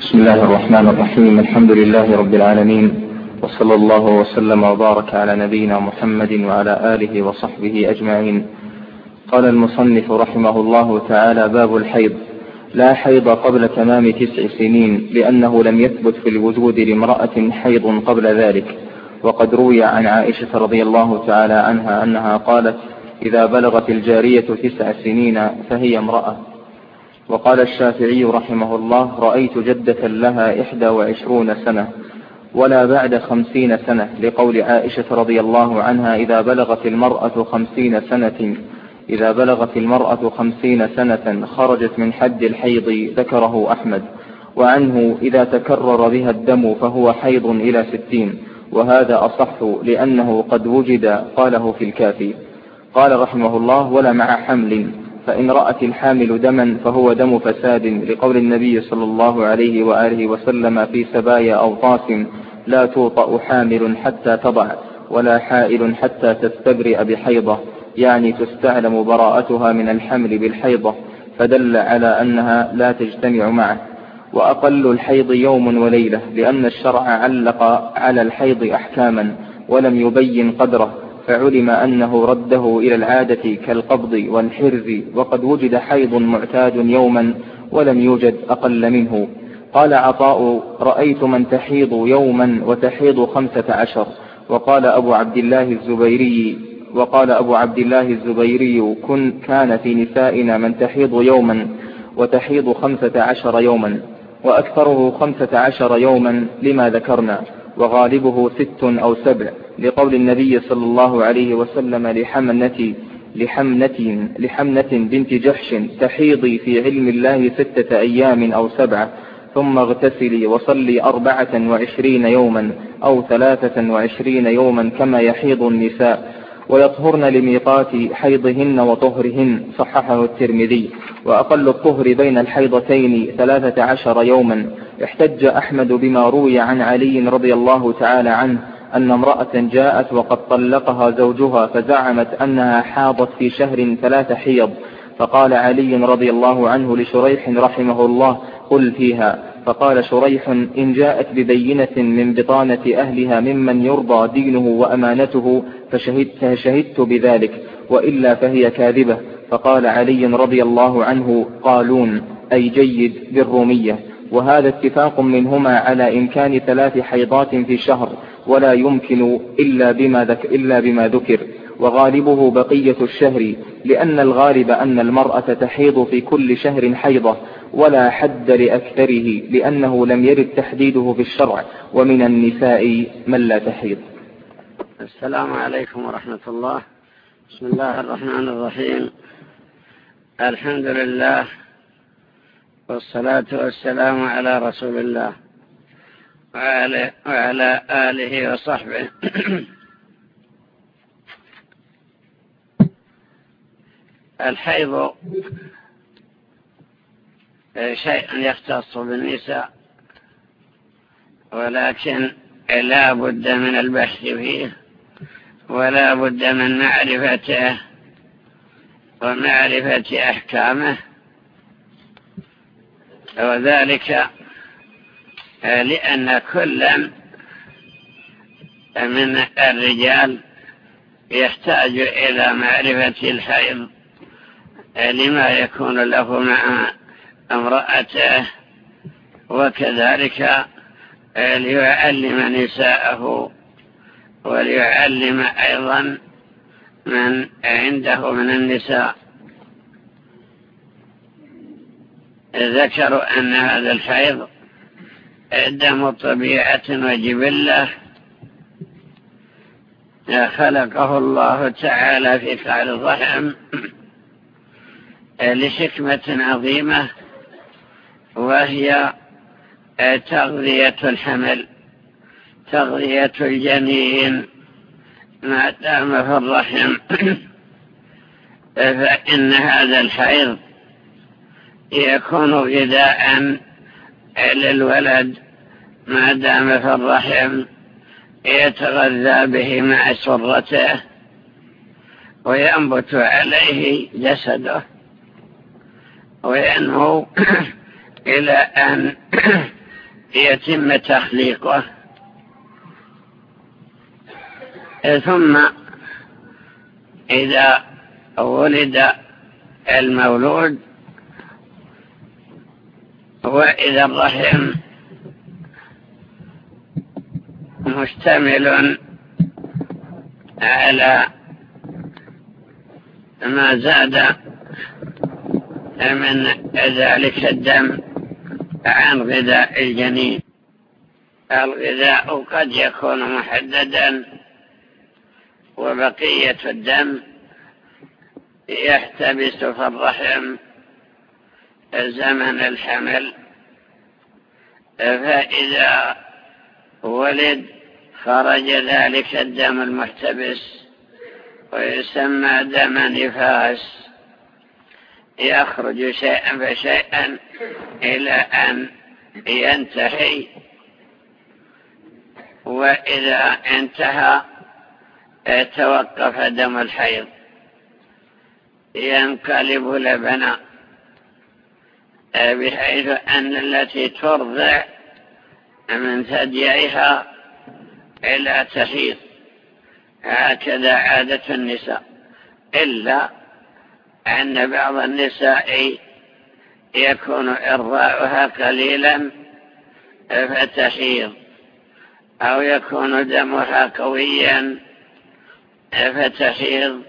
بسم الله الرحمن الرحيم الحمد لله رب العالمين وصلى الله وسلم وبارك على نبينا محمد وعلى آله وصحبه أجمعين قال المصنف رحمه الله تعالى باب الحيض لا حيض قبل تمام تسع سنين لأنه لم يثبت في الوجود لامرأة حيض قبل ذلك وقد روي عن عائشة رضي الله تعالى عنها أنها قالت إذا بلغت الجارية تسع سنين فهي امرأة وقال الشافعي رحمه الله رأيت جدة لها إحدى وعشرون سنة ولا بعد خمسين سنة لقول عائشة رضي الله عنها إذا بلغت المرأة خمسين سنة إذا بلغت المرأة خمسين سنة خرجت من حد الحيض ذكره أحمد وعنه إذا تكرر بها الدم فهو حيض إلى ستين وهذا أصح لأنه قد وجد قاله في الكافي. قال رحمه الله ولا مع حمل. فإن رأت الحامل دما فهو دم فساد لقول النبي صلى الله عليه وآله وسلم في سبايا أو طاس لا توطأ حامل حتى تضع ولا حائل حتى تستبرئ بحيضة يعني تستعلم براءتها من الحمل بالحيضة فدل على أنها لا تجتمع معه. وأقل الحيض يوم وليلة لأن الشرع علق على الحيض أحكاما ولم يبين قدره. فعلم أنه رده إلى العادة كالقبض والحرز وقد وجد حيض معتاد يوما ولم يوجد أقل منه. قال عطاء رأيت من تحيض يوما وتحيض خمسة عشر. وقال أبو عبد الله الزبيري وقال أبو عبد الله الزبيري كن كان في نسائنا من تحيض يوما وتحيض خمسة عشر يوما وأكثره خمسة عشر يوما لما ذكرنا. وغالبه ست أو سبع لقول النبي صلى الله عليه وسلم لحمنة لحمنة لحمنة بنت جحش تحيضي في علم الله ستة أيام أو سبعة ثم اغتسلي وصلي أربعة وعشرين يوما أو ثلاثة وعشرين يوما كما يحيض النساء. ويطهرن لميقات حيضهن وطهرهن صححه الترمذي. وأقل الطهر بين الحيضتين ثلاثة عشر يوما. احتج أحمد بما روي عن علي رضي الله تعالى عنه أن امرأة جاءت وقد طلقها زوجها فزعمت أنها حاضت في شهر ثلاث حيض. فقال علي رضي الله عنه لشريح رحمه الله قل فيها. فقال شريح إن جاءت ببينة من بطانة أهلها ممن يرضى دينه وأمانته فشهدت, فشهدت بذلك وإلا فهي كاذبة. فقال علي رضي الله عنه قالون أي جيد بالرومية. وهذا اتفاق منهما على إمكان ثلاث حيضات في شهر ولا يمكن إلا بما, ذك إلا بما ذكر. وغالبه بقية الشهر لأن الغالب أن المرأة تحيض في كل شهر حيضة ولا حد لأكثره لأنه لم يرد تحديده في الشرع. ومن النساء من لا تحيض. السلام عليكم ورحمة الله. بسم الله الرحمن الرحيم. الحمد لله والصلاة والسلام على رسول الله وعلى, وعلى آله وصحبه. الحيض شيء يختص بالنساء ولكن لا بد من البحث فيه ولا بد من معرفته ومعرفة أحكامه. وذلك لأن كلا من الرجال يحتاج إلى معرفة الحيض لما يكون له مع امرأته وكذلك ليعلم نساءه وليعلم أيضا من عنده من النساء. ذكروا أن هذا الحيض دم طبيعة وجبلة خلقه الله تعالى في فعل الرحم لحكمة عظيمة وهي تغذية الحمل تغذية الجنين ما دام في الرحم. فإن هذا الحيض يكون غذاء للولد ما دام في الرحم يتغذى به مع سرته وينبت عليه جسده وينمو. إلى أن يتم تخليقه. ثم إذا ولد المولود وإذا الرحم مشتمل على ما زاد من ذلك الدم. عن غذاء الجنين. الغذاء قد يكون محددا وبقية الدم يحتبس في الرحم زمن الحمل. فإذا ولد خرج ذلك الدم المحتبس ويسمى دم نفاس يخرج شيئا فشيئا إلى أن ينتهي. وإذا انتهى توقف دم الحيض. ينقلب لبنا بحيث أن التي ترضع من ثدييها إلى تحيض. هكذا عادة النساء. إلا أن بعض النساء يكون إرضاؤها قليلا فتحيض أو يكون دمها قويا فتحيض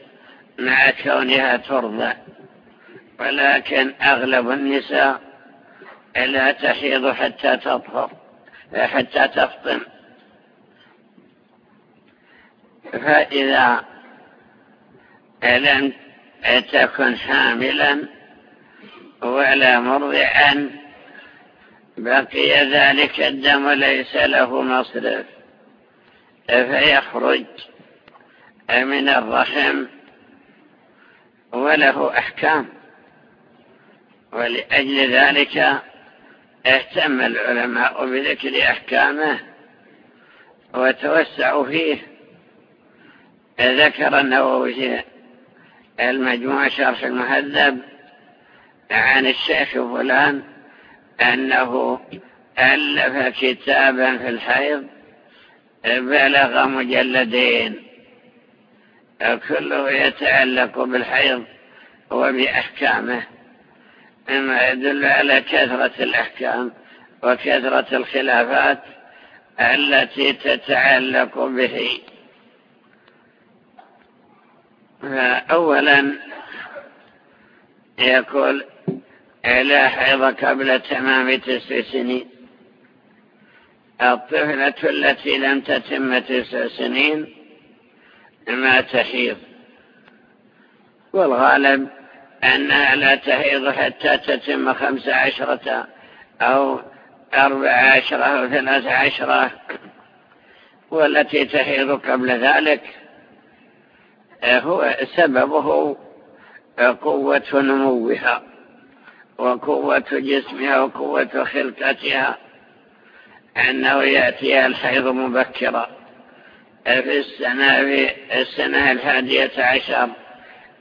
مع كونها ترضى. ولكن أغلب النساء لا تحيض حتى تطهر حتى تفطن. فإذا لم تكن حاملا ولا مرضعا. بقي ذلك الدم ليس له مصرف. فيخرج من الرحم وله أحكام. ولأجل ذلك اهتم العلماء بذكر أحكامه وتوسعوا فيه. ذكر النووي المجموع شرح المهذب عن الشيخ فلان أنه ألف كتابا في الحيض بلغ مجلدين. كله يتعلق بالحيض وبأحكامه. مما يدل على كثرة الأحكام وكثرة الخلافات التي تتعلق به. فأولا يقول لا حيض قبل تمام تسع سنين. الطفلة التي لم تتم تسع سنين ما تحيض. والغالب أنها لا تحيض حتى تتم خمس عشرة أو أربع عشرة أو ثلاث عشرة والتي تحيض قبل ذلك هو سببه قوة نموها وقوة جسمها وقوة خلقتها أنه يأتيها الحيض مبكرا. في السنة, في السنة الحادية عشر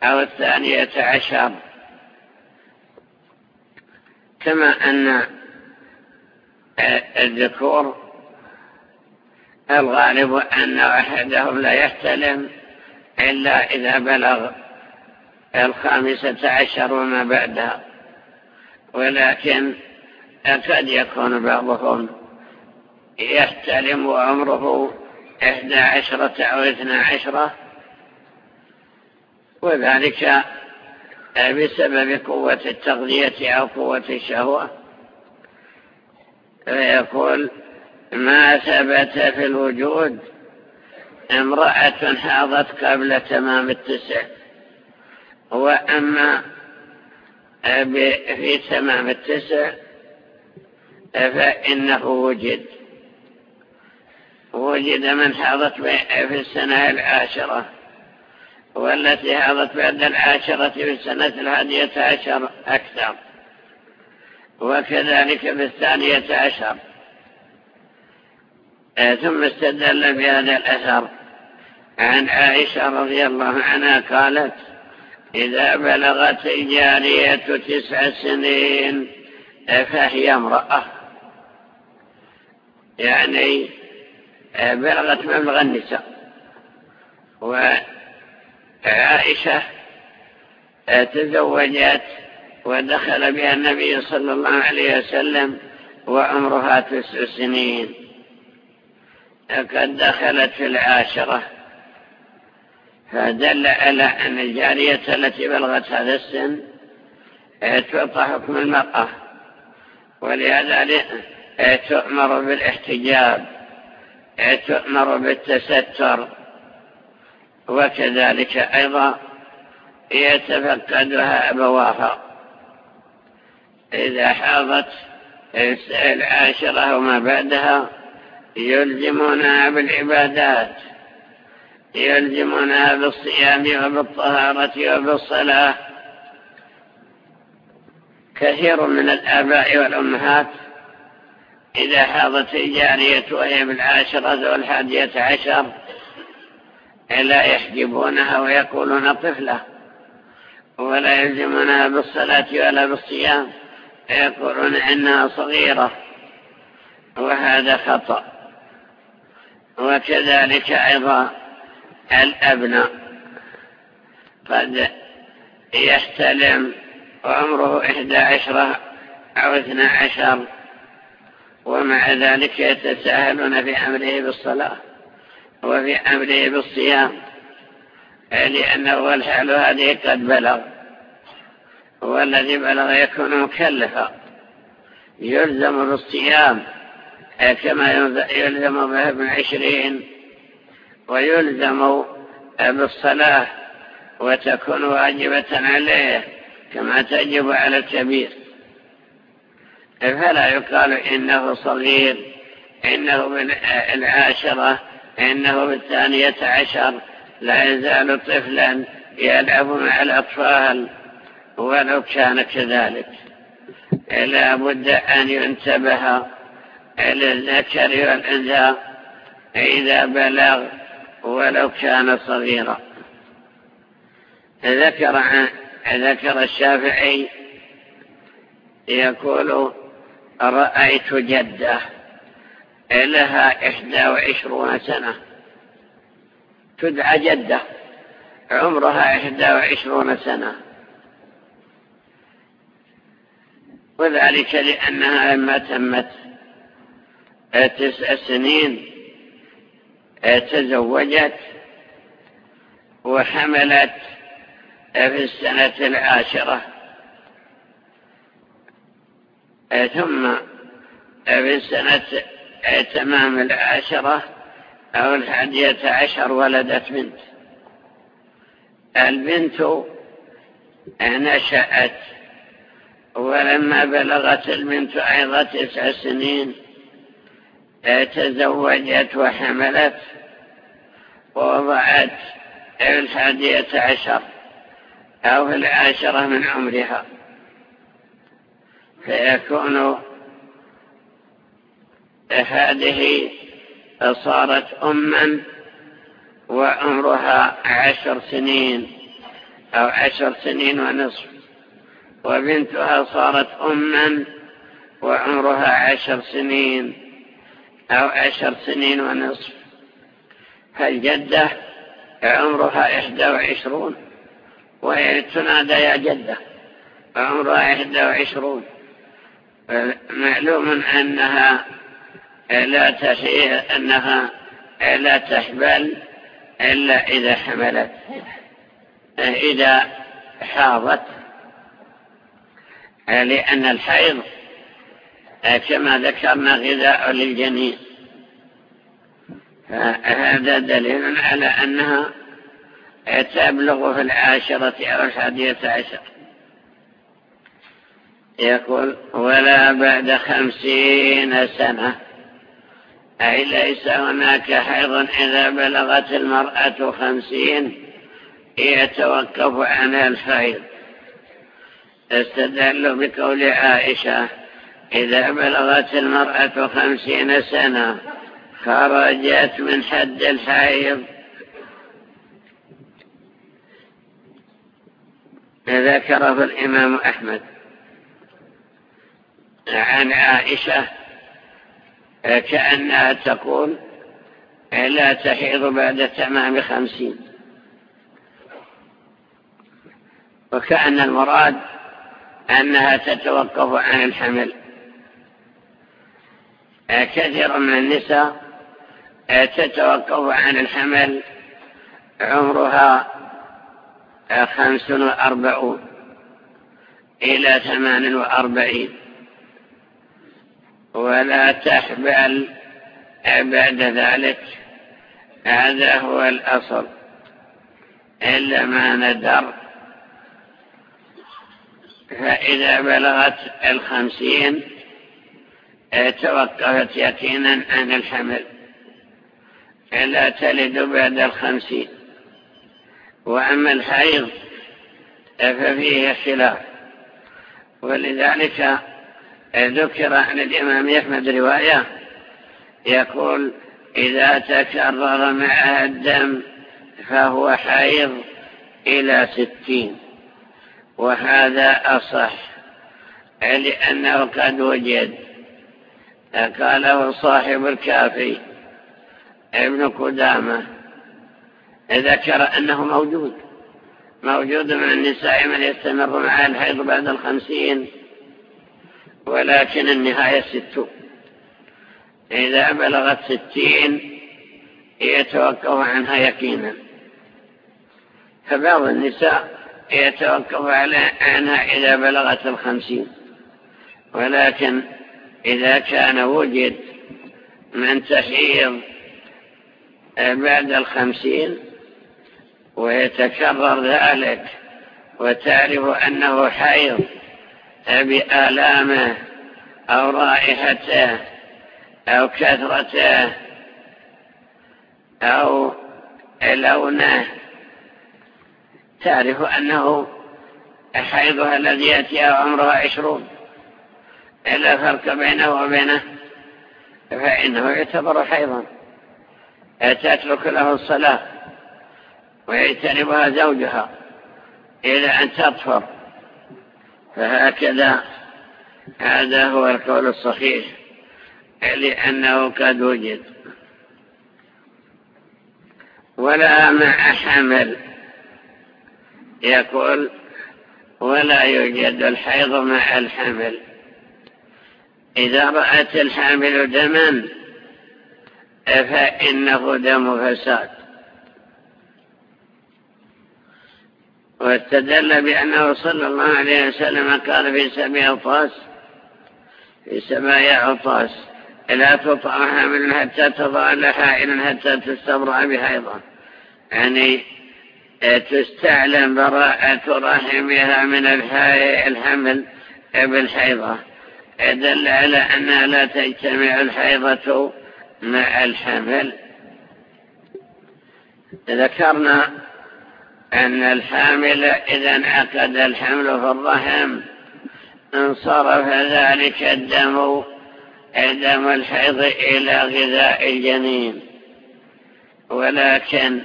أو الثانية عشر. كما أن الذكور الغالب أن أحدهم لا يحتلم. إلا إذا بلغ الخامسة عشر وما بعدها. ولكن قد يكون بعضهم يحتلم وعمره إحدى عشرة أو اثنى عشرة. وذلك بسبب قوة التغذية أو قوة الشهوة. فيقول ما ثبت في الوجود امرأة حاضت قبل تمام التسع. وأما في تمام التسع فإنه وجد. وجد من حاضت في السنة العاشرة. والتي حاضت بعد العاشرة في السنة الحادية عشر أكثر. وكذلك في الثانية عشر. ثم استدل بهذا الأثر. عن عائشة رضي الله عنها قالت إذا بلغت الجارية تسع سنين فهي امرأة. يعني بلغت مبلغ النساء. وعائشة تزوجت ودخل بها النبي صلى الله عليه وسلم وعمرها تسع سنين. لقد دخلت في العاشرة فدل على أن الجارية التي بلغت هذا السن تعطى حكم المرأة ولهذا تؤمر بالاحتجاب تؤمر بالتستر وكذلك أيضا يتفقدها أبواها إذا حاضت العاشرة وما بعدها يلزمونها بالعبادات يلزمونها بالصيام وبالطهارة وبالصلاة. كثير من الآباء والأمهات إذا حاضت الجارية وهي بالعاشرة والحادية عشر لا يحجبونها ويقولون طفلة ولا يلزمونها بالصلاة ولا بالصيام يقولون إنها صغيرة وهذا خطأ. وكذلك أيضا الأبناء. قد يحتلم وعمره إحدى عشرة أو اثنى عشر ومع ذلك يتساهلون في أمره بالصلاة وفي أمره بالصيام لأنه الحال هذه قد بلغ والذي بلغ يكون مكلفا يلزم بالصيام. كما يلزم به ابن عشرين ويلزم بالصلاة وتكون واجبة عليه كما تجب على الكبير. فلا يقال إنه صغير إنه من العاشرة إنه بالثانية عشر لا يزال طفلا يلعب مع الأطفال ولو كان كذلك. لا بد أن ينتبه للذكر والأنثى إذا بلغ ولو كان صغيرا. ذكر ذكر الشافعي يقول رأيت جدة لها إحدى وعشرون سنة. تدعى جدة عمرها إحدى وعشرون سنة. وذلك لأنها لما تمت تسع سنين تزوجت وحملت في السنة العاشرة. ثم في السنة تمام العاشرة أو الحادية عشر ولدت بنت. البنت نشأت ولما بلغت البنت أيضا تسع سنين تزوجت وحملت ووضعت الحادية عشر أو العاشرة من عمرها. فيكون هذه صارت أما وعمرها عشر سنين أو عشر سنين ونصف. وبنتها صارت أما وعمرها عشر سنين. أو عشر سنين ونصف. فالجدة عمرها إحدى وعشرون وهي تنادى يا جدة عمرها إحدى وعشرون. معلوم أنها لا تحيي أنها لا تحبل إلا إذا حملت إذا حاضت. لأن الحيض كما ذكرنا غذاء للجنين هذا دليل على أنها تبلغ في العاشرة أو الحادية عشر. يقول ولا بعد خمسين سنة أي ليس هناك حيض إذا بلغت المرأة خمسين يتوقف عنها الحيض. استدلوا بقول عائشة إذا بلغت المرأة خمسين سنة خرجت من حد الحيض. ذكره الإمام أحمد. عن عائشة كأنها تقول لا تحيض بعد تمام خمسين. وكأن المراد أنها تتوقف عن الحمل. كثير من النساء تتوقف عن الحمل عمرها خمس وأربعون إلى ثمان وأربعين. ولا تحبل بعد ذلك. هذا هو الأصل. إلا ما ندر. فإذا بلغت الخمسين توقفت يقينا عن الحمل. لا تلد بعد الخمسين. وأما الحيض ففيه خلاف. ولذلك ذكر عن الإمام أحمد رواية يقول إذا تكرر معها الدم فهو حيض إلى ستين. وهذا أصح لأنه قد وجد قاله صاحب الكافي ابن قدامة. ذكر أنه موجود موجود من النساء من يستمر مع الحيض بعد الخمسين ولكن النهاية ستون إذا بلغت ستين يتوقف عنها يقينا. فبعض النساء يتوقف عنها إذا بلغت الخمسين ولكن إذا كان وجد من تحيض بعد الخمسين ويتكرر ذلك وتعرف أنه حيض بآلامه أو رائحته أو كثرته أو لونه تعرف أنه حيضها الذي يأتيها عمرها عشرون. إلا فرق بينه وبينه فإنه يعتبر حيضا. تترك له الصلاة ويجتنبها زوجها إلى أن تطفر فهكذا هذا هو القول الصحيح لأنه قد وجد. ولا مع حمل. يقول ولا يوجد الحيض مع الحمل. إذا رأت الحامل دما فإنه دم فساد. واستدل بأنه صلى الله عليه وسلم قال في سبع عطاس في سبع عطاس لا تطع حامل حتى تضع لحائل حتى تستبرع بحيضة يعني تستعلم براءة رحمها من الحمل بالحيضة. دل على أنها لا تجتمع الحيضة مع الحمل. ذكرنا أن الحامل إذا انعقد الحمل في الرحم انصرف ذلك الدم دم الحيض إلى غذاء الجنين. ولكن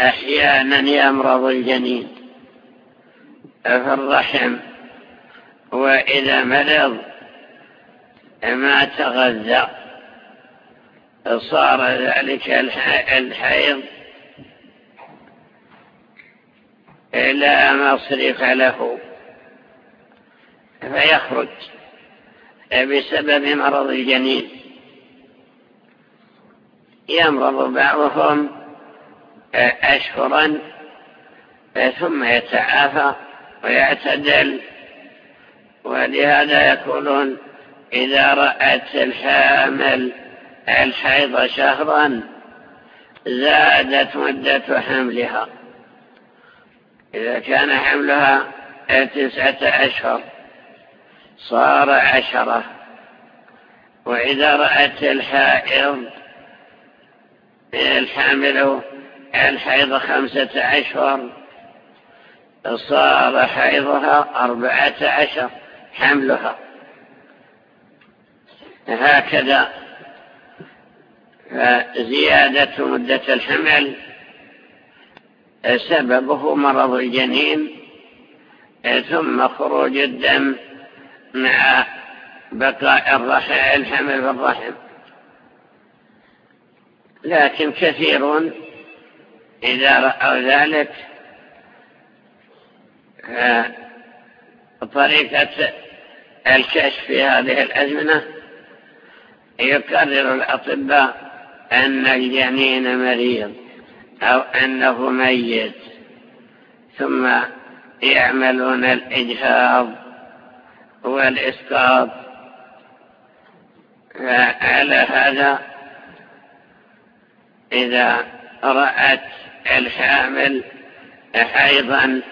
أحيانا يمرض الجنين في الرحم وإذا مرض ما تغذى. صار ذلك الحيض لا مصرف له. فيخرج بسبب مرض الجنين. يمرض بعضهم أشهرا ثم يتعافى ويعتدل. ولهذا يقولون إذا رأت الحامل الحيض شهرا زادت مدة حملها. إذا كان حملها تسعة أشهر صار عشرة. وإذا رأت الحائض الحامل الحيض خمسة أشهر صار حيضها أربعة عشر حملها. هكذا. فزيادة مدة الحمل سببه مرض الجنين ثم خروج الدم مع بقاء الرحم الحمل في الرحم لكن كثيرون إذا رأوا ذلك طريقة الكشف في هذه الأزمنة يكرر الأطباء أن الجنين مريض أو أنه ميت ثم يعملون الإجهاض والإسقاط. على هذا إذا رأت الحامل حيضا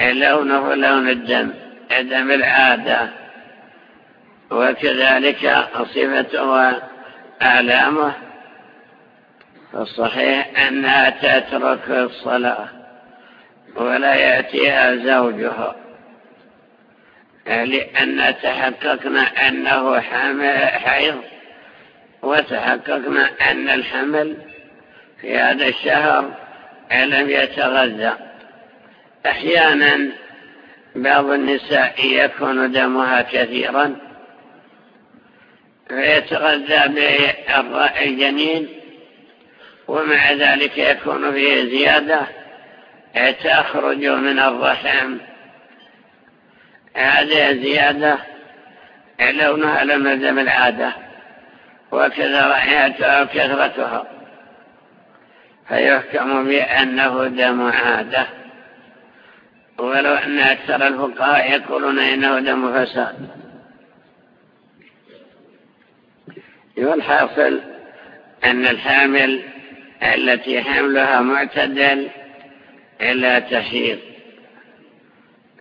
لونه لون الدم دم العادة. وكذلك صفته وآلامه فالصحيح أنها تترك الصلاة ولا يأتيها زوجها لأن تحققنا أنه حيض وتحققنا أن الحمل في هذا الشهر لم يتغذى. أحيانا بعض النساء يكون دمها كثيرا فيتغذى بالجنين ومع ذلك يكون فيه زيادة تخرج من الرحم. هذه زيادة لونها لون دم العادة وكذا رائحتها وكثرتها فيحكم بأنه دم عادة. ولو أن أكثر الفقهاء يقولون إنه دم فساد. والحاصل أن الحامل التي حملها معتدل إلا تحيض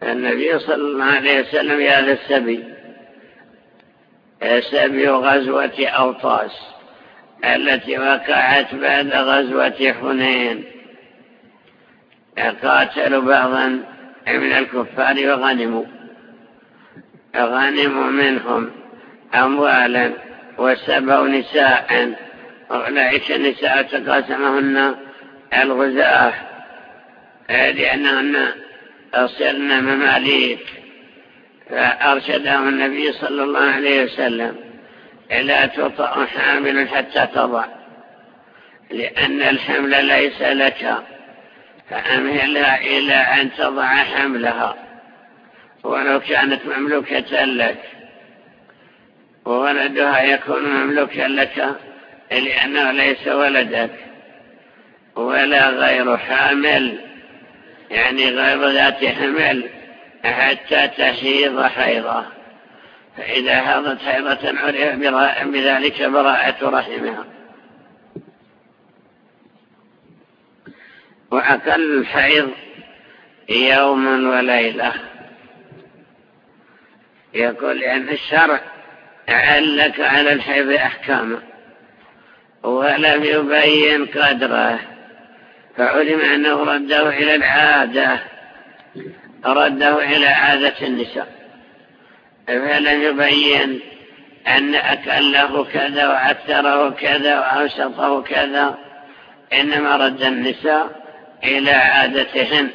النبي صلى الله عليه وسلم هذا السبي سبي غزوة أوطاس التي وقعت بعد غزوة حنين. قاتلوا بعضا من الكفار وغنموا غنموا منهم أموالا. وسبوا نساء. أولئك النساء تقاسمهن الغزاة لأنهن أصرن مماليك. فأرشدهم النبي صلى الله عليه وسلم لا تطأ حامل حتى تضع لأن الحمل ليس لك فأمهلها إلى أن تضع حملها ولو كانت مملوكة لك. وولدها يكون مملوكا لك؟ لأنه ليس ولدك ولا غير حامل يعني غير ذات حمل حتى تحيض حيضة. فإذا حاضت حيضة عرف بذلك براءة رحمها. وأقل الحيض يوم وليلة. يقول لأن الشرع علك على الحيض أحكامه ولم يبين قدره فعلم أنه رده إلى العادة رده إلى عادة النساء. فلم يبين أن أكله كذا وأكثره كذا وأوسطه كذا إنما رد النساء إلى عادتهن.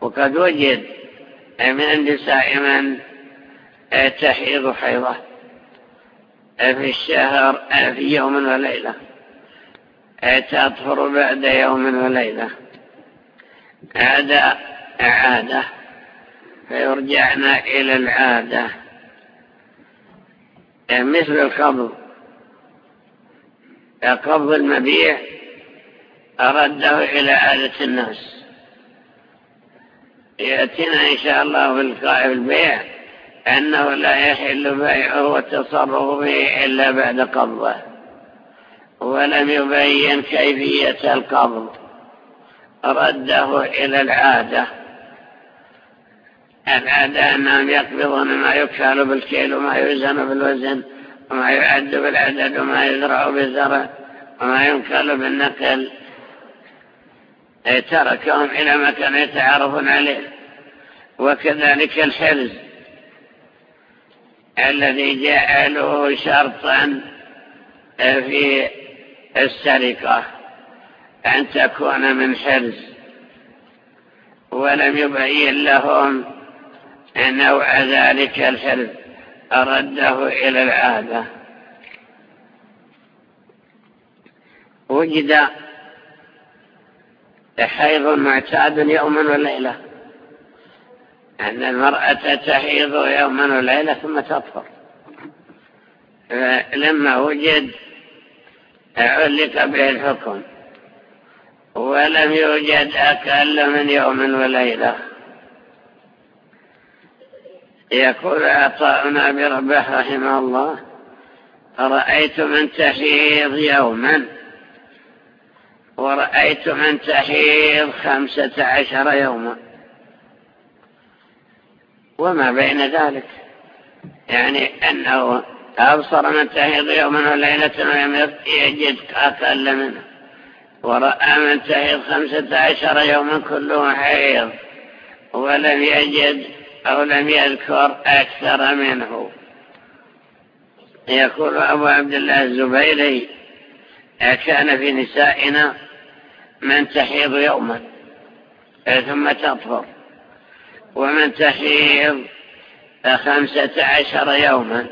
وقد وجد من النساء من تحيض حيضة. في الشهر في يوم وليلة. تطهر بعد يوم وليلة. هذا عادة فيرجعنا إلى العادة. مثل القبض. قبض المبيع أرده إلى عادة الناس. يأتينا إن شاء الله في البيع أنه لا يحل بيعه والتصرف به إلا بعد قبضه ولم يبين كيفية القبض رده إلى العادة. العادة أنهم يقبضون ما يكال بالكيل وما يوزن بالوزن وما يعد بالعدد وما يزرع بالزرع وما ينقل بالنقل. تركهم إلى ما كانوا يتعارفون عليه. وكذلك الحرز. الذي جعله شرطا في السرقة أن تكون من حرز. ولم يبين لهم نوع ذلك الحرز أرده إلى العادة. وجد حيض معتاد يوما وليلة. أن المرأة تحيض يوما وليلة ثم تطهر. لما وجد علق به الحكم ولم يوجد أقل من يوم وليلة يقول عطاؤنا بربه رحمه الله رأيت من تحيض يوما ورأيت من تحيض خمسة عشر يوما. وما بين ذلك؟ يعني أنه أبصر من تحيض يوما وليلة ولم يجد أقل منه. ورأى من تحيض خمسة عشر يوما كله حيض ولم يجد أو لم يذكر أكثر منه. يقول أبو عبد الله الزبيري كان في نسائنا من تحيض يوما ثم تطهر. ومن تحيض خمسة عشر يوما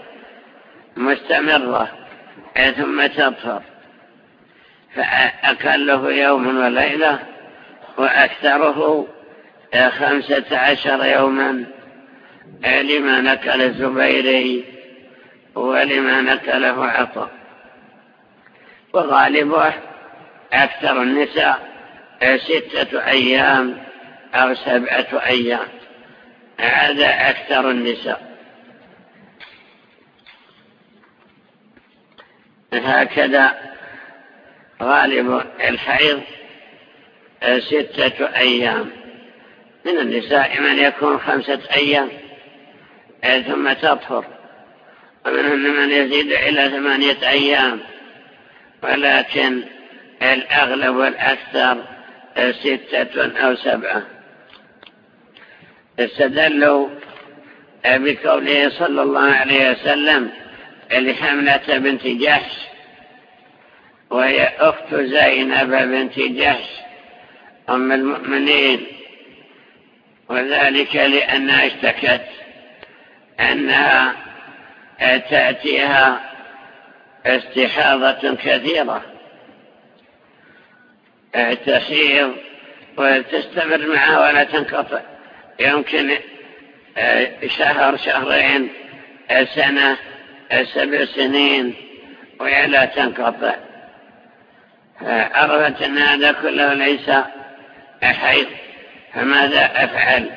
مستمرة ثم تطهر فأكله يوم وليلة وأكثره خمسة عشر يوما لما نكل الزبيري ولما نكله عطا وغالبه أكثر النساء ستة أيام أو سبعة أيام. هذا أكثر النساء. هكذا غالب الحيض ستة أيام. من النساء من يكون خمسة أيام ثم تطهر. ومنهم من يزيد إلى ثمانية أيام. ولكن الأغلب والأكثر ستة أو سبعة. استدلوا بقوله صلى الله عليه وسلم لحملة بنت جحش وهي أخت زينب بنت جحش أم المؤمنين وذلك لأنها اشتكت أنها تأتيها استحاضة كثيرة تسير وتستمر معها ولا تنقطع. يمكن شهر شهرين سنة سبع سنين وهي لا تنقطع. عرفت أن هذا كله ليس حيث فماذا أفعل؟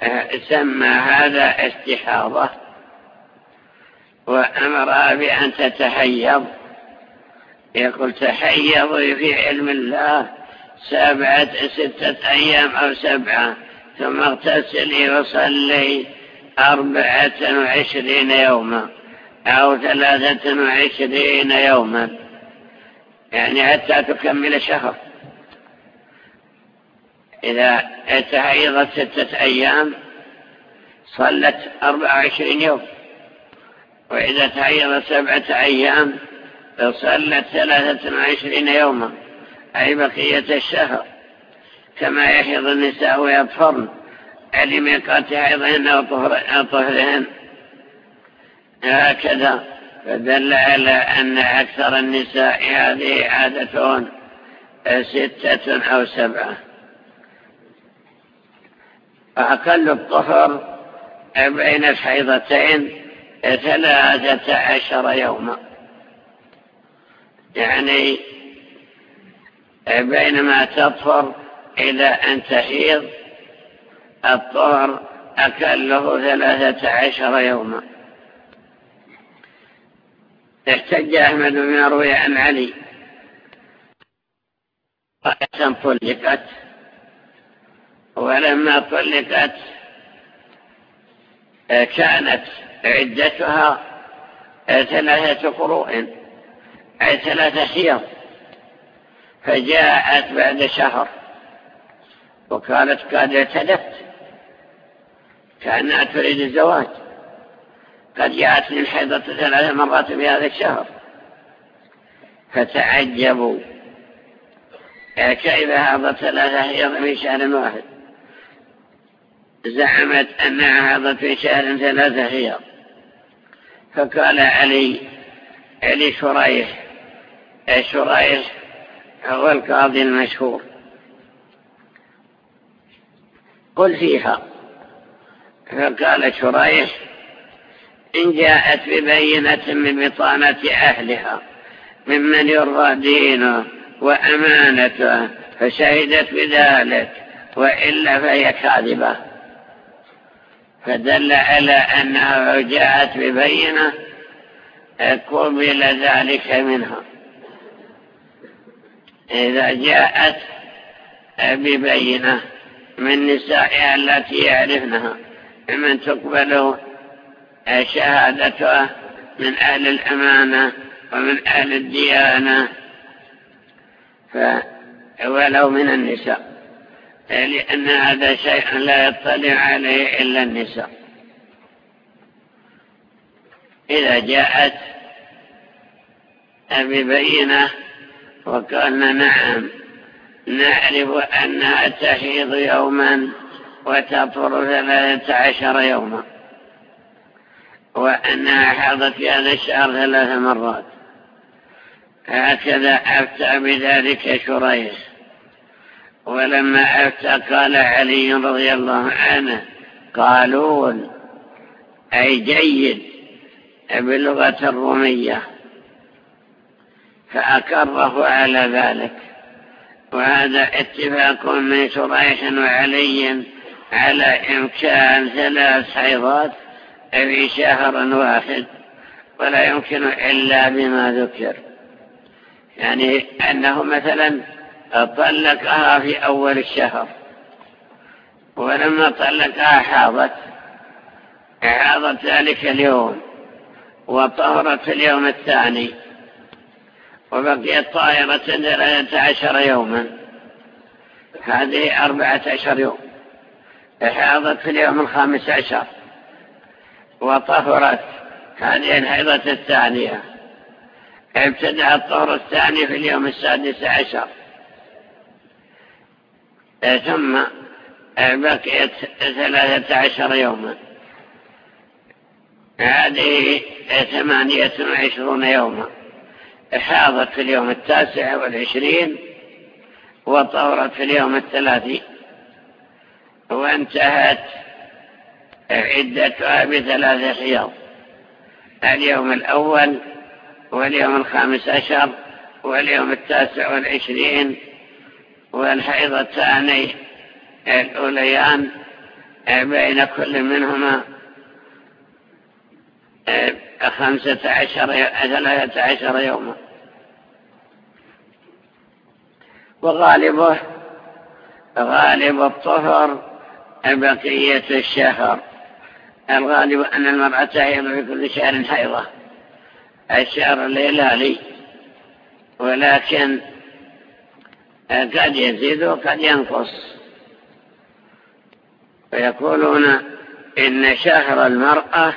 فسمى هذا استحاضة وأمرها بأن تتحيض. يقول تحيضي في علم الله. سبعة ستة أيام أو سبعة ثم اغتسلي وصلي أربعة وعشرين يوما أو ثلاثة وعشرين يوما. يعني حتى تكمل شهر. إذا تحيضت ستة أيام صلت أربع وعشرين يوم. وإذا تحيضت سبعة أيام صلت ثلاثة وعشرين يوما. أي بقية الشهر كما يحيض النساء ويطهرن لميقات حيضهن وطهرهن هكذا فدل على أن أكثر النساء هذه عادتهم ستة أو سبعة. أقل الطهر بين الحيضتين ثلاثة عشر يوما. يعني بينما تطهر إلى أن تحيض الطهر أكله ثلاثة عشر يوما. احتج أحمد بن روي عن علي. رأية طلقت. ولما طلقت كانت عدتها ثلاثة قروء أي ثلاثة حيض. فجاءت بعد شهر وكانت قد اعتدت كأنها تريد الزواج. قد جاءت من حيضة ثلاث مرات في هذا الشهر. فتعجبوا. كيف هذا ثلاثة حيض في شهر واحد. زعمت أنها هذا في شهر ثلاثة حيض فقال علي لشريح شريح؟ هو القاضي المشهور قل فيها. فقال شريح إن جاءت ببينة من بطانة أهلها ممن يرضى دينه وأمانته فشهدت بذلك وإلا فهي كاذبة. فدل على أنها جاءت ببينة قبل ذلك منها. إذا جاءت ببينة من نسائها التي يعرفنها من تقبل شهادتها من أهل الأمانة ومن أهل الديانة ولو من النساء لأن هذا شيء لا يطلع عليه إلا النساء. إذا جاءت ببينة وقالنا نعم نعرف أنها تحيض يوما وتطر ثلاثة عشر يوما وأنها حاضت في هذا الشهر ثلاث مرات. هكذا أفتى بذلك شريح. ولما أفتى قال علي رضي الله عنه قالون أي جيد باللغة الرومية فأكره على ذلك. وهذا اتفاق من شريح وعلي على إمكان ثلاث حيضات في شهر واحد ولا يمكن إلا بما ذكر. يعني أنه مثلا طلقها في أول الشهر ولما طلقها حاضت حاضت ذلك اليوم وطهرت في اليوم الثاني. وبقيت طائرة ثلاثة عشر يوما. هذه أربعة عشر يوم. حاضت في اليوم الخامس عشر. وطهرت هذه الحيضة الثانية. ابتدأ الطهر الثاني في اليوم السادس عشر. ثم بقيت ثلاثة عشر يوما. هذه ثمانية وعشرون يوما. حاضت في اليوم التاسع والعشرين وطورت في اليوم الثلاثين. وانتهت عدتها بثلاثة حياض اليوم الأول واليوم الخامس عشر واليوم التاسع والعشرين والحيضتان الأوليان بين كل منهما خمسة عشر ثلاثة عشر يوما. وغالبه غالب الطهر بقية الشهر. الغالب أن المرأة تحيض في كل شهر حيضة. الشهر الهلالي ولكن قد يزيد وقد ينقص. ويقولون إن شهر المرأة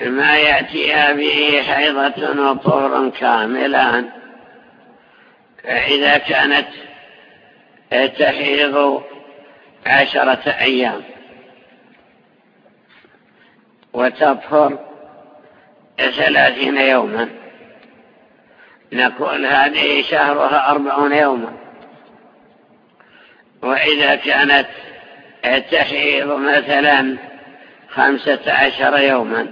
ما يأتيها به حيضة وطهر كاملان. فإذا كانت تحيض عشرة أيام وتطهر ثلاثين يوما نقول هذه شهرها أربعون يوما. وإذا كانت تحيض مثلا خمسة عشر يوما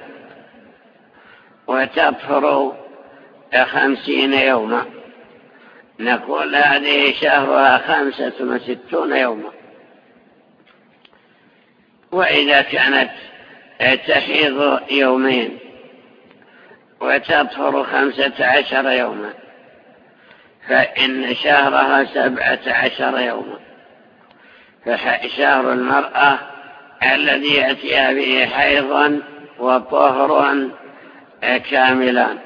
وتطهر خمسين يوما. نقول هذه شهرها خمسة وستون يوما. وإذا كانت تحيض يومين وتطهر خمسة عشر يوما فإن شهرها سبعة عشر يوما. فشهر المرأة الذي يأتيها به حيضا وطهر كاملان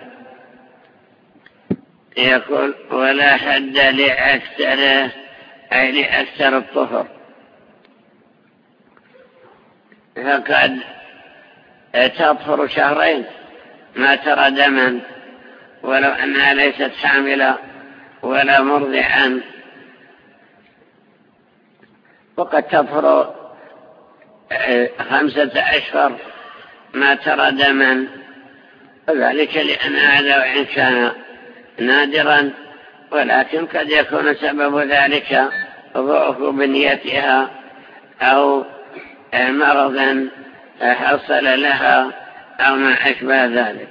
يقول ولا حد لأكثر أي لأكثر الطهر. فقد تطهر شهرين ما ترى دما ولو أنها ليست حاملة ولا مرضعا. وقد تطهر خمسة أشهر ما ترى دما. ذلك لأن هذا وإن كان نادرا ولكن قد يكون سبب ذلك ضعف بنيتها أو مرضا حصل لها أو ما أشبه ذلك.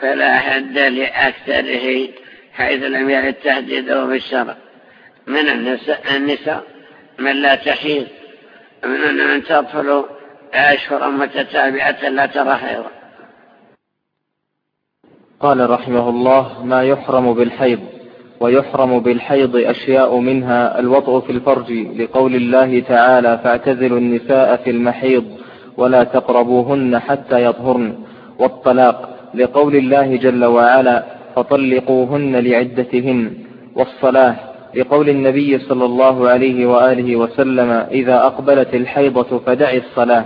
فلا حد لأكثره حيث لم يرد تهديده بالشرع. من النساء, النساء من لا تحيض من من تطفل أشهر متتابعة لا ترى حيضا. قال رحمه الله ما يحرم بالحيض ويحرم بالحيض أشياء منها الوطء في الفرج لقول الله تعالى فاعتزلوا النساء في المحيض ولا تقربوهن حتى يطهرن. والطلاق لقول الله جل وعلا فطلقوهن لعدتهن. والصلاة لقول النبي صلى الله عليه وآله وسلم إذا أقبلت الحيضة فدعي الصلاة.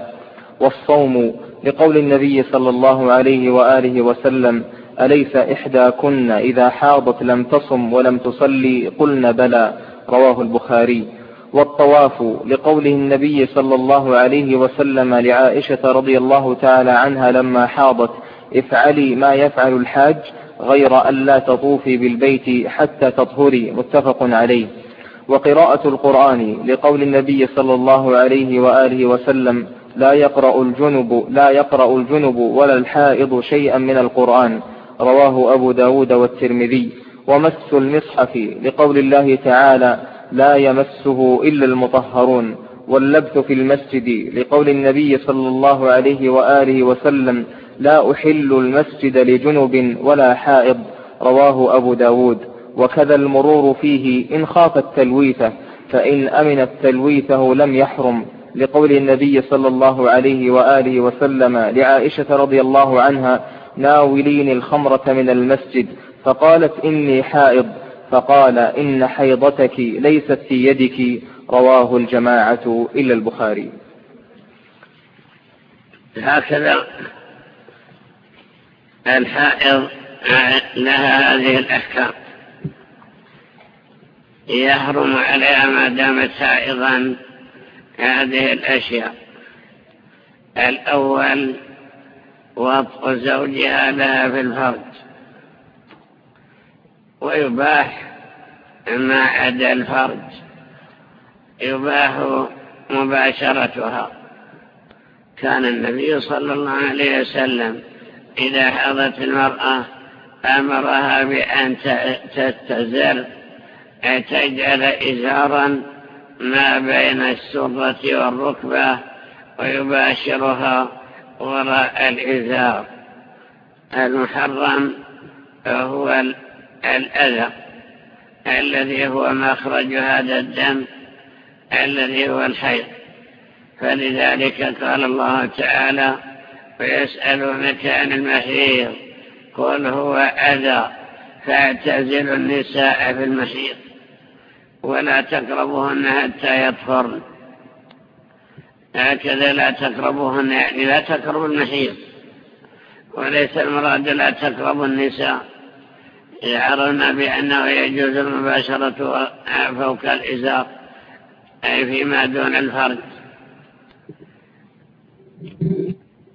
والصوم لقول النبي صلى الله عليه وآله وسلم أليس إحداكن إذا حاضت لم تصم ولم تصلي؟ قلن بلى رواه البخاري. والطواف لقوله النبي صلى الله عليه وسلم لعائشة رضي الله تعالى عنها لما حاضت افعلي ما يفعل الحاج غير أن لا تطوفي بالبيت حتى تطهري. متفق عليه. وقراءة القرآن لقول النبي صلى الله عليه وآله وسلم لا يقرأ الجنب لا يقرأ الجنب ولا الحائض شيئا من القرآن. رواه أبو داود والترمذي. ومس المصحف لقول الله تعالى لا يمسه إلا المطهرون واللبث في المسجد لقول النبي صلى الله عليه وآله وسلم لا أحل المسجد لجنب ولا حائض رواه أبو داود. وكذا المرور فيه إن خاف التلويثة فإن أمن التلويثه لم يحرم لقول النبي صلى الله عليه وآله وسلم لعائشة رضي الله عنها ناولين الخمرة من المسجد فقالت إني حائض فقال إن حيضتك ليست في يدك رواه الجماعة إلا البخاري. هكذا الحائض لها هذه الأحكام يحرم عليها ما دامت حائضا هذه الأشياء. الأول وطء زوجها لها في الفرج. ويباح ما عدا الفرج. يباح مباشرتها. كان النبي صلى الله عليه وسلم إذا حضت المرأة أمرها بأن تتزر تجعل إزارا ما بين السرة والركبة ويباشرها. وراء الإزار. المحرم هو الأذى الذي هو مخرج هذا الدم الذي هو الحيض فلذلك قال الله تعالى ويسألونك عن المحيض قل هو أذى فاعتزلوا النساء في المحيض ولا تقربوهن حتى يطهرن. هكذا لا تقربوهن يعني لا تقربوا المحيض وليس المراد لا تقربوا النساء. يعرفنا بأنه يجوز المباشرة فوق الإزار أي فيما دون الفرج.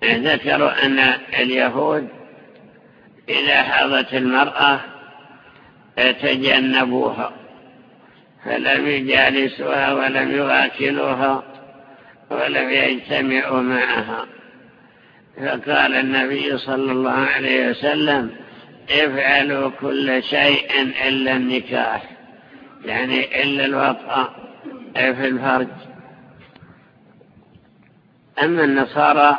ذكروا أن اليهود إذا حضت المرأة تجنبوها فلم يجالسوها ولم يواكلوها. ولم يجتمعوا معها. فقال النبي صلى الله عليه وسلم افعلوا كل شيء إلا النكاح يعني إلا الوطأ في الفرج. أما النصارى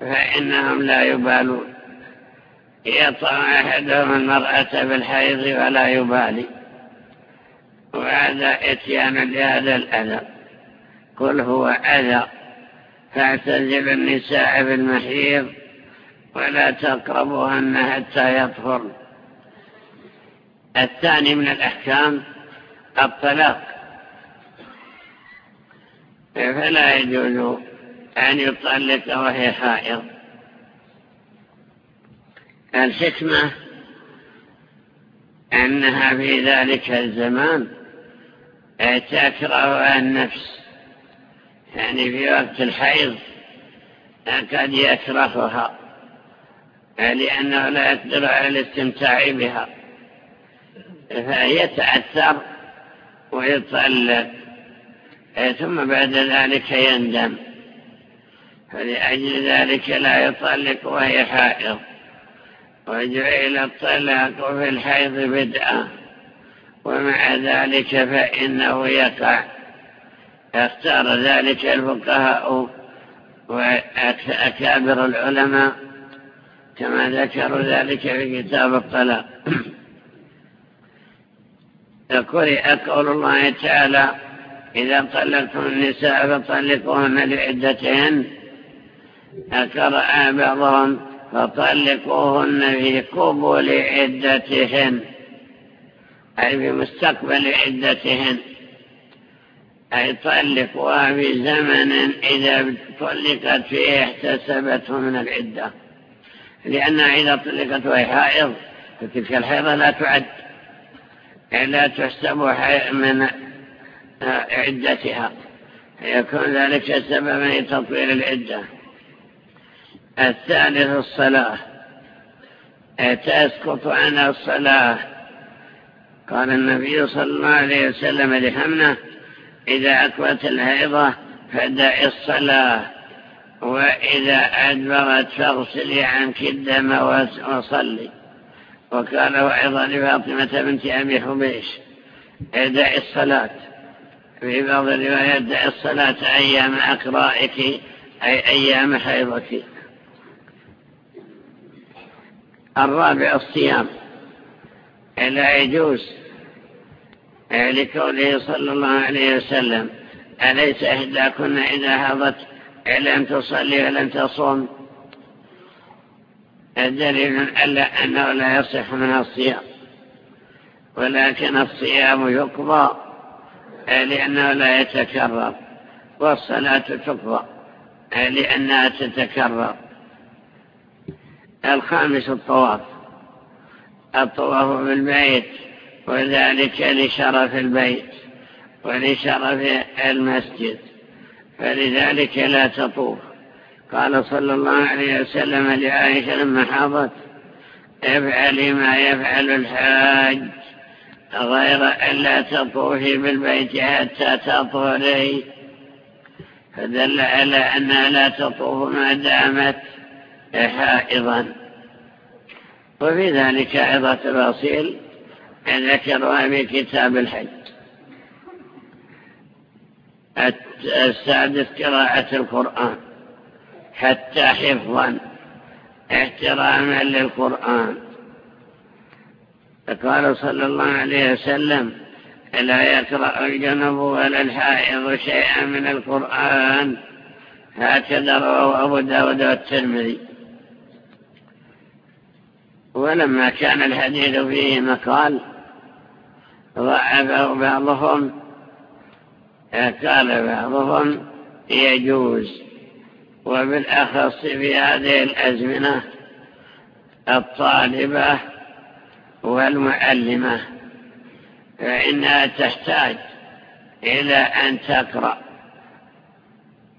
فإنهم لا يبالون. يطع أحدهم المرأة بالحيض ولا يبالي. وهذا إتيان لهذا الأذى قل هو أذى فاعتزل النساء بالمحيض ولا تقربوهن حتى يطهرن الثاني من الأحكام الطلاق. فلا يجوز أن يطلق وهي حائض. الحكمة أنها في ذلك الزمان تكره النفس. يعني في وقت الحيض قد يكرهها لأنه لا يقدر على الاستمتاع بها. فيتأثر ويطلق ثم بعد ذلك يندم. فلأجل ذلك لا يطلق وهي حائض. وجعل الطلاق في الحيض بدعة. ومع ذلك فإنه يقع. أختار ذلك الفقهاء وأكابر العلماء كما ذكروا ذلك في كتاب الطلاق. قرئ قول الله تعالى إذا طلقتم النساء فطلقوهن لعدتهن. أقرأ بعضهم فطلقوهن في قبول عدتهن. أي في مستقبل عدتهن. أي طلقوها في زمن إذا طلقت فيه احتسبته من العدة. لأنها إذا طلقت وهي حائض فتلك الحيضة لا تعد لا تحسب من عدتها. يكون ذلك سببا لتطويل العدة. الثالث الصلاة. تسقط عنها الصلاة. قال النبي صلى الله عليه وسلم لحمنة إذا أكبت الهيضة فدع الصلاة وإذا أدبرت فاغسلي عنك الدم وصلي. وكان وعظا لفاطمة بنت أبي حبيش دع الصلاة. في بعض الروايات دع الصلاة أيام أقرائك أي أيام حيضك. الرابع الصيام. لا يجوز لقوله صلى الله عليه وسلم أليس إحداكن إذا هضت؟ لم تصلي ولم تصوم. دليل على أنه لا يصح منها الصيام. ولكن الصيام يقضى لأنه لا يتكرر. والصلاة تقضى لأنها تتكرر. الخامس الطواف. الطواف بالبيت وذلك لشرف البيت ولشرف المسجد فلذلك لا تطوف. قال صلى الله عليه وسلم لعائشة لما حاضت افعلي ما يفعل الحاج غير أن لا تطوفي بالبيت حتى تطهري فدل على أنها لا تطوف ما دامت حائضا. وفي ذلك أيضا تفاصيل ذكرها في كتاب الحج. السادس قراءة القرآن. حتى حفظا. احتراما للقرآن. قال صلى الله عليه وسلم لا يقرأ الجنب ولا الحائض شيئا من القرآن. هكذا رواه أبو داود والترمذي. ولما كان الحديث فيه مقال ضعفه بعضهم قال بعضهم يجوز. وبالأخص في هذه الأزمنة الطالبة والمعلمة فإنها تحتاج إلى أن تقرأ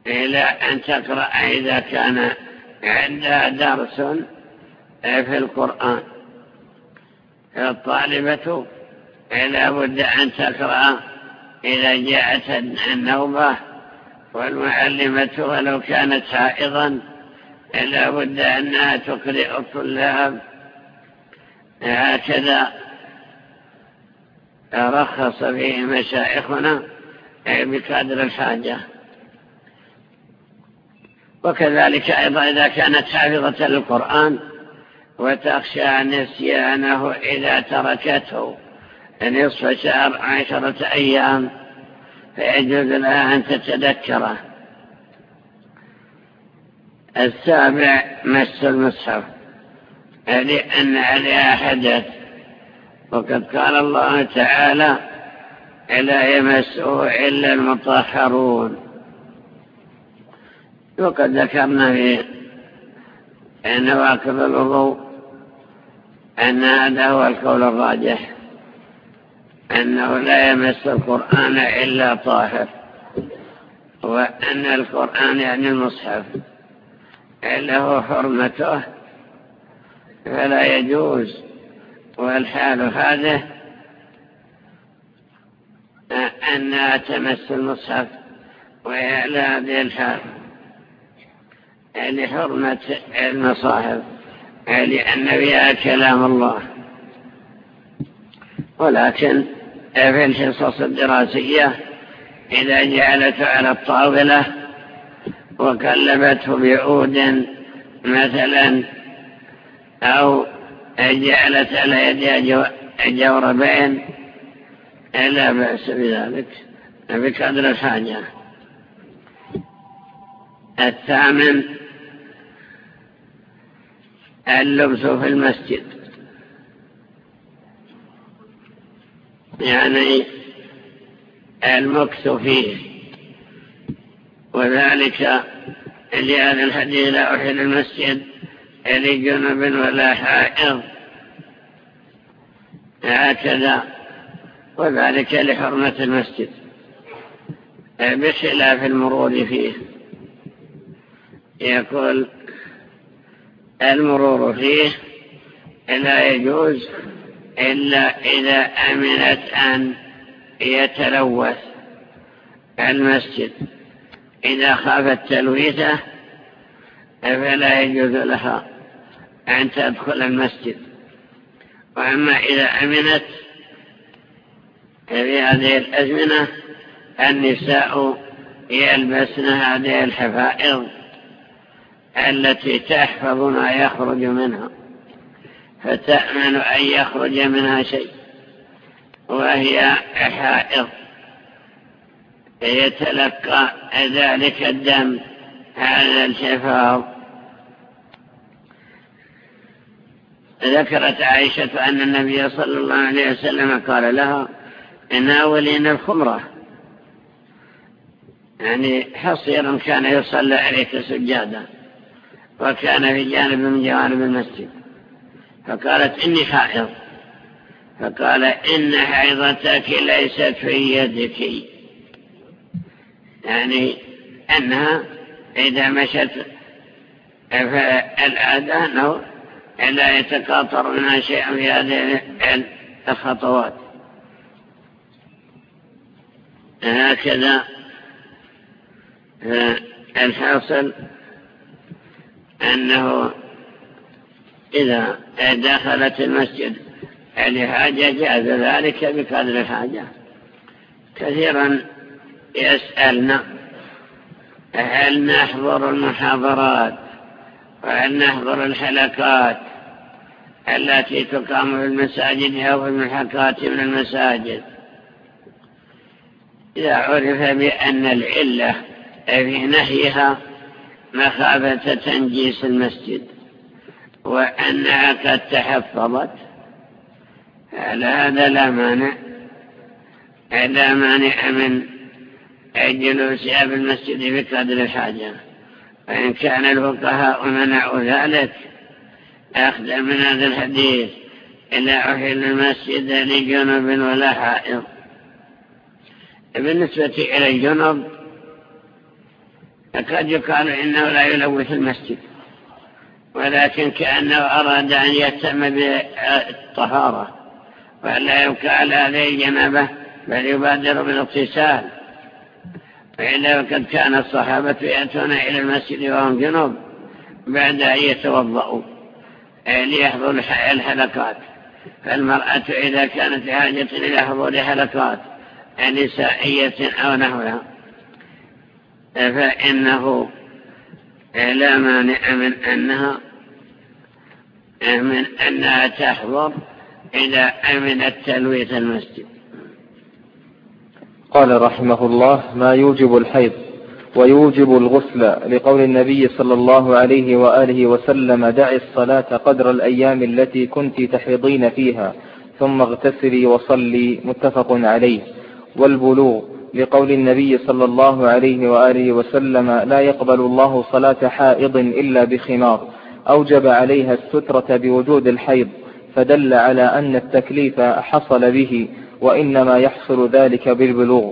إلى أن تقرأ إذا كان عندها درس في القرآن. الطالبة لا بد أن تقرأ إذا جاءت النوبة والمعلمة ولو كانت حائضا لا بد أنها تقرئ الطلاب هكذا رخص فيه مشايخنا بقدر الحاجة. وكذلك أيضا إذا كانت حافظة للقرآن وتخشى نسيانه إذا تركته. نصف شهر عشرة أيام فيجوز لها أن تتذكره. السابع مس المصحف. لأن عليها حدث. وقد قال الله تعالى لا يمسه إلا المطهرون. وقد ذكرنا في نواقض الوضوء أن هذا هو القول الراجح. أنه لا يمس القرآن إلا طاهر وأن القرآن يعني المصحف له حرمته فلا يجوز. والحال هذا أنها تمس المصحف وإلى هذه الحال لحرمة المصاحف لأن فيها كلام الله. ولكن في الحصص الدراسية إذا جعلته على الطاولة وكلفته بعود مثلا أو جعلت على يدها جوربين لا بأس بذلك. بقدر الحاجة الثامن اللبس في المسجد. يعني المكث فيه. وذلك لهذا الحديث لا أحل المسجد لجنب ولا حائض. هكذا. وذلك لحرمة المسجد. بخلاف المرور فيه. يقول المرور فيه لا يجوز إلا إذا أمنت أن يتلوث المسجد. إذا خافت تلويثه فلا يجوز لها أن تدخل المسجد. وأما إذا أمنت في هذه الأزمنة النساء يلبسن هذه الحفائظ التي تحفظ ما يخرج منها. فتأمن أن يخرج منها شيء وهي حائض يتلقى ذلك الدم هذا الحفاظ. ذكرت عائشة أن النبي صلى الله عليه وسلم قال لها ناولين الخمرة. يعني حصيرا كان يصلى عليك سجادا وكان في جانب من جوانب المسجد. فقالت إني حائض فقال إن حيضتك ليست في يدك. يعني أنها إذا مشت فالعادة أنه لا يتقاطر منها شيء في هذه الخطوات. هكذا الحاصل أنه إذا دخلت المسجد لحاجة جاز ذلك بقدر الحاجة. كثيرا يسألنا هل نحضر المحاضرات وهل نحضر الحلقات التي تقام في المساجد أو في المحاكات من المساجد. إذا عرف بأن العلة في نهيها مخافة تنجيس المسجد. وأنها قد تحفظت. على هذا لا مانع. لا مانع من جلوسها في المسجد بقدر الحاجة وإن كان الفقهاء منعوا ذلك أخذ من هذا الحديث إلا أحل المسجد لجنب ولا حائض. بالنسبة إلى الجنب قد يقال إنه لا يلوث المسجد. ولكن كأنه أراد أن يهتم بالطهارة فلا يبقى على هذه الجنبة بل يبادر بالاغتسال. فإلا وقد كان الصحابة يأتون إلى المسجد وهم جنوب بعد أن يتوضأوا ليحضروا الحلقات. فالمرأة إذا كانت حاجة إلى حضور حلقات نسائية أو نحوها فإنه لا مانع من أنها من أنها تحضر إذا أمنت تلويث المسجد. قال رحمه الله ما يوجب الحيض ويوجب الغسل لقول النبي صلى الله عليه وآله وسلم دع الصلاة قدر الأيام التي كنت تحيضين فيها ثم اغتسلي وصلي. متفق عليه. والبلوغ لقول النبي صلى الله عليه وآله وسلم لا يقبل الله صلاة حائض إلا بخمار أوجب عليها السترة بوجود الحيض فدل على أن التكليف حصل به وإنما يحصل ذلك بالبلوغ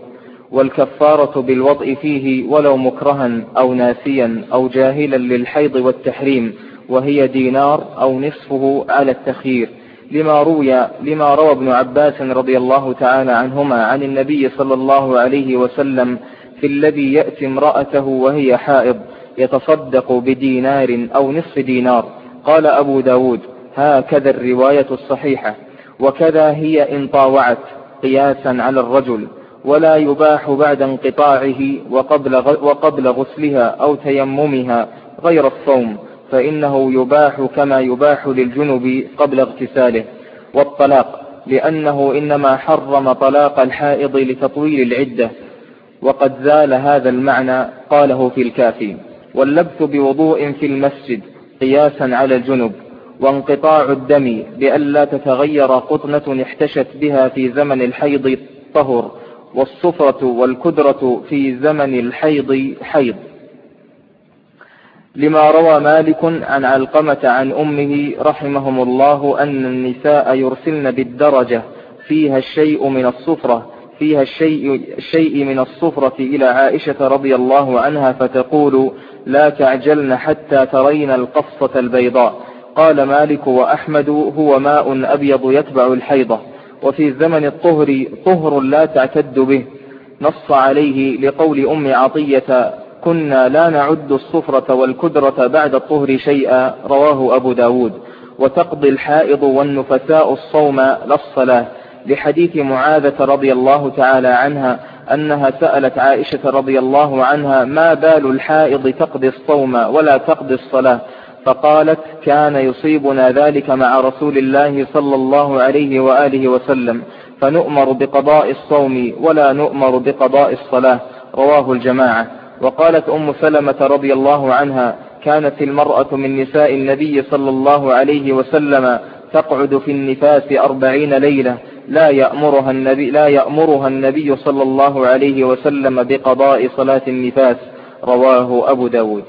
والكفارة بالوضع فيه ولو مكرها أو ناسيا أو جاهلا للحيض والتحريم وهي دينار أو نصفه على التخيير. لما روي لما روى ابن عباس رضي الله تعالى عنهما عن النبي صلى الله عليه وسلم في الذي يأتي امرأته وهي حائض يتصدق بدينار أو نصف دينار. قال أبو داود هكذا الرواية الصحيحة وكذا هي إن طاوعت قياسا على الرجل ولا يباح بعد انقطاعه وقبل, وقبل غسلها أو تيممها غير الصوم. فإنه يباح كما يباح للجنب قبل اغتساله. والطلاق لأنه إنما حرم طلاق الحائض لتطويل العدة. وقد زال هذا المعنى قاله في الكافي. واللبث بوضوء في المسجد قياسا على الجنب وانقطاع الدم لئلا تتغير قطنة احتشت بها في زمن الحيض طهر والصفرة والكدرة في زمن الحيض حيض. لما روى مالك عن علقمة عن أمه رحمهم الله أن النساء يرسلن بالدرجة فيها الشيء من الصفرة فيها الشيء, الشيء من الصفرة إلى عائشة رضي الله عنها فتقول لا تعجلن حتى ترين القصة البيضاء قال مالك وأحمد هو ماء أبيض يتبع الحيضة وفي زمن الطهر طهر لا تعتد به نص عليه لقول أم عطية كنا لا نعد الصفرة والكدرة بعد الطهر شيئا رواه أبو داود. وتقضي الحائض والنفساء الصوم لا الصلاة. لحديث معاذة رضي الله تعالى عنها أنها سألت عائشة رضي الله عنها ما بال الحائض تقضي الصوم ولا تقضي الصلاة؟ فقالت كان يصيبنا ذلك مع رسول الله صلى الله عليه وآله وسلم فنؤمر بقضاء الصوم ولا نؤمر بقضاء الصلاة. رواه الجماعة. وقالت أم سلمة رضي الله عنها كانت المرأة من نساء النبي صلى الله عليه وسلم تقعد في النفاس أربعين ليلة لا يأمرها النبي, لا يأمرها النبي صلى الله عليه وسلم بقضاء صلاة النفاس. رواه أبو داود.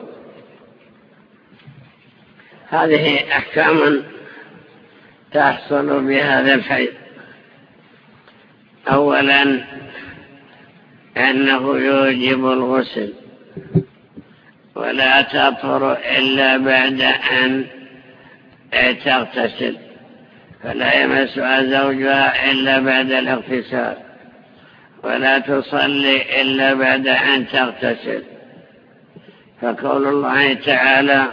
هذه أحكام تحصل بهذا الحي أولا أنه يوجب الغسل. ولا تطهر إلا بعد أن تغتسل. فلا يمسها زوجها إلا بعد الاغتسال. ولا تصلي إلا بعد أن تغتسل. فقول الله تعالى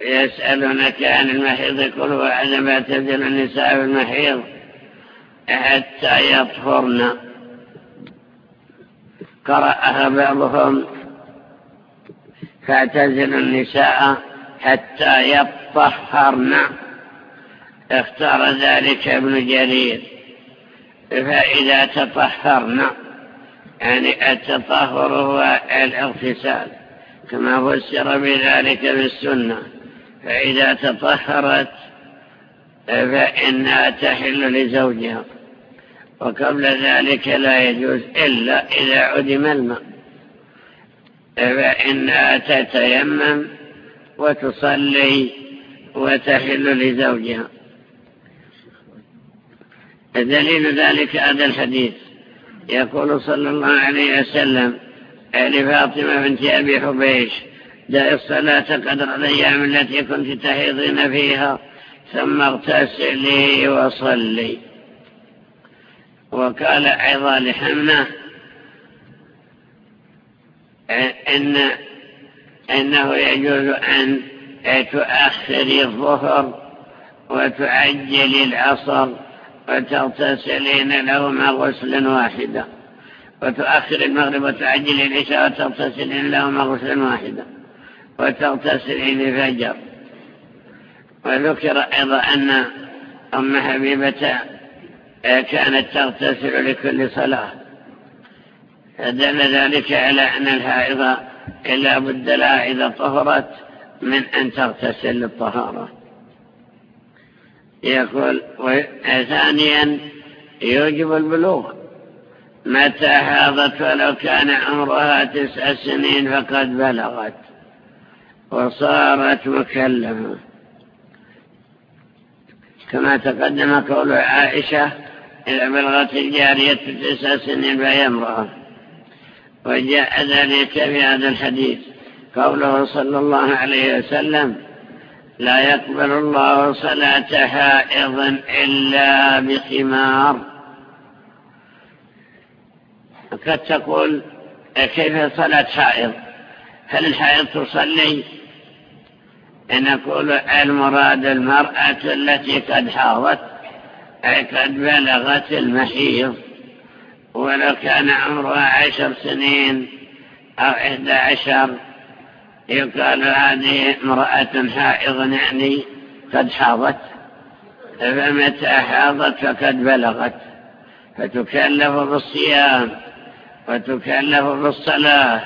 يسألونك عن المحيض قل هو عدم اعتزل النساء في المحيض حتى يطهرن. قرأها بعضهم فاعتزلوا النساء حتى يطهرن. اختار ذلك ابن جرير. فإذا تطهرن يعني التطهر هو الاغتسال كما فسر بذلك في السنة. فإذا تطهرت فإنها تحل لزوجها. وقبل ذلك لا يجوز إلا إذا عدم الماء. فإنها تتيمم وتصلي وتحل لزوجها. دليل ذلك هذا الحديث. يقول صلى الله عليه وسلم لفاطمة بنت أبي حبيش دع الصلاة قدر الأيام التي كنت تحيضين فيها ثم اغتسلي وصلي. وقال أيضا لحمنة إن إنه يجوز أن تؤخري الظهر وتعجلي العصر وتغتسلين لهما غسل واحدا. وتؤخر المغرب وتعجلي العشاء وتغتسلين لهما غسل واحدا. وتغتسلين الفجر. وذكر أيضا أن أم حبيبة كانت تغتسل لكل صلاة. فدل ذلك على أن الحائضة لا بد لها إذا طهرت من أن تغتسل للطهارة. يقول ثانيا يوجب البلوغ. متى حاضت؟ ولو كان عمرها تسع سنين فقد بلغت. وصارت مكلمة. كما تقدم قول عائشة بلغت الجارية تسع سنين فهي امرأة وجاء ذلك في هذا الحديث. قوله صلى الله عليه وسلم لا يقبل الله صلاة حائض إلا بخمار. قد تقول كيف صلاة حائض؟ هل الحائض تصلي؟ نقول المراد المرأة التي قد حاضت. قد بلغت المحيض ولو كان عمرها عشر سنين أو إحدى عشر يقال هذه امرأة حائض يعني قد حاضت. فمتى حاضت فقد بلغت. فتكلف بالصيام وتكلف بالصلاة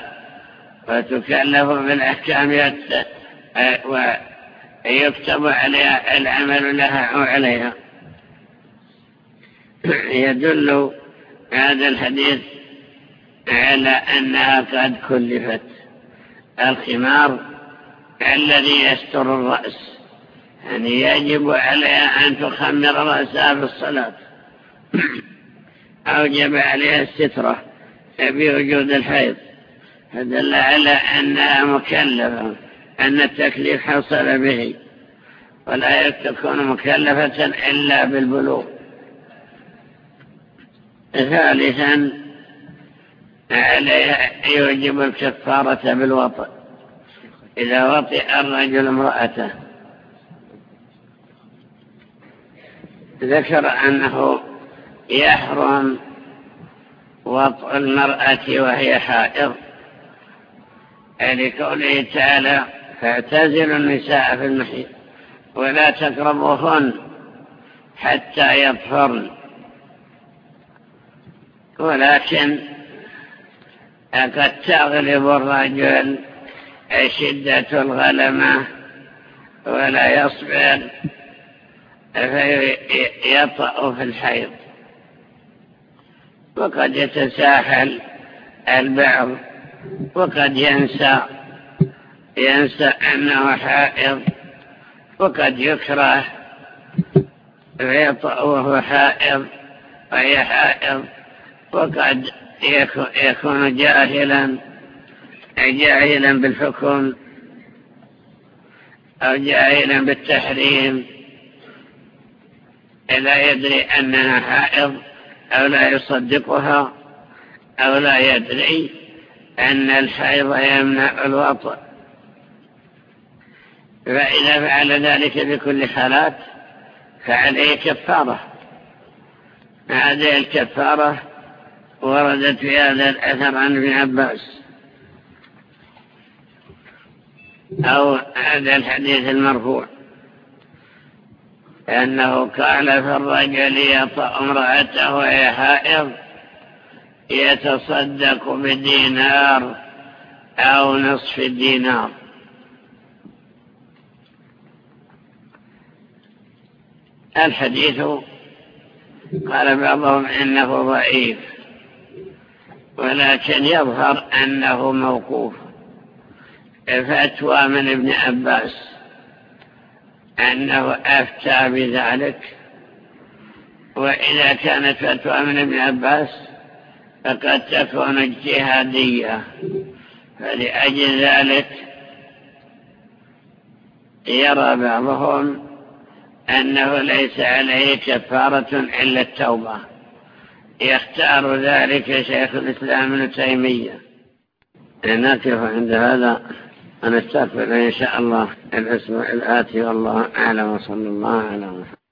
وتكلف بالأحكام ويكتب عليها العمل لها أو عليها. يدل هذا الحديث على أنها قد كلفت الخمار الذي يستر الرأس. يعني يجب عليها أن تخمر رأسها في الصلاة. أوجب عليها السترة بوجود الحيض. فدل على أنها مكلفة أن التكليف حصل به. ولا تكون مكلفة إلا بالبلوغ. ثالثا عليها يوجب الكفارة بالوطء. إذا وطئ الرجل امرأته. ذكر أنه يحرم وطء المرأة وهي حائض. لقوله تعالى فاعتزلوا النساء في المحيط ولا تقربوهن حتى يطهرن. ولكن قد تغلب الرجل شدة الغلمة ولا يصبر فيطأ في الحيض. وقد يتساهل البعض وقد ينسى ينسى أنه حائض وقد يكره فيطأ وهو حائض وهي حائض. وقد يكون جاهلا جاهلا بالحكم أو جاهلا بالتحريم. لا يدري أنها حائض أو لا يصدقها أو لا يدري أن الحيض يمنع الوطء. فإذا فعل ذلك بكل حالات فعليه كفارة. هذه الكفارة وردت في هذا الأثر عن ابن عباس. أو هذا الحديث المرفوع. أنه قال في الرجل يطأ امرأته وهي حائض يتصدق بدينار أو نصف الدينار الحديث قال بعضهم إنه ضعيف. ولكن يظهر أنه موقوف. فتوى من ابن عباس أنه أفتى بذلك وإذا كانت فتوى من ابن عباس فقد تكون اجتهادية. فلأجل ذلك يرى بعضهم أنه ليس عليه كفارة إلا التوبة. يختار ذلك شيخ الإسلام ابن تيمية. نقف عند هذا. ونستغفر إن شاء الله. الاسم الآتي والله أعلم وصلى الله على محمد.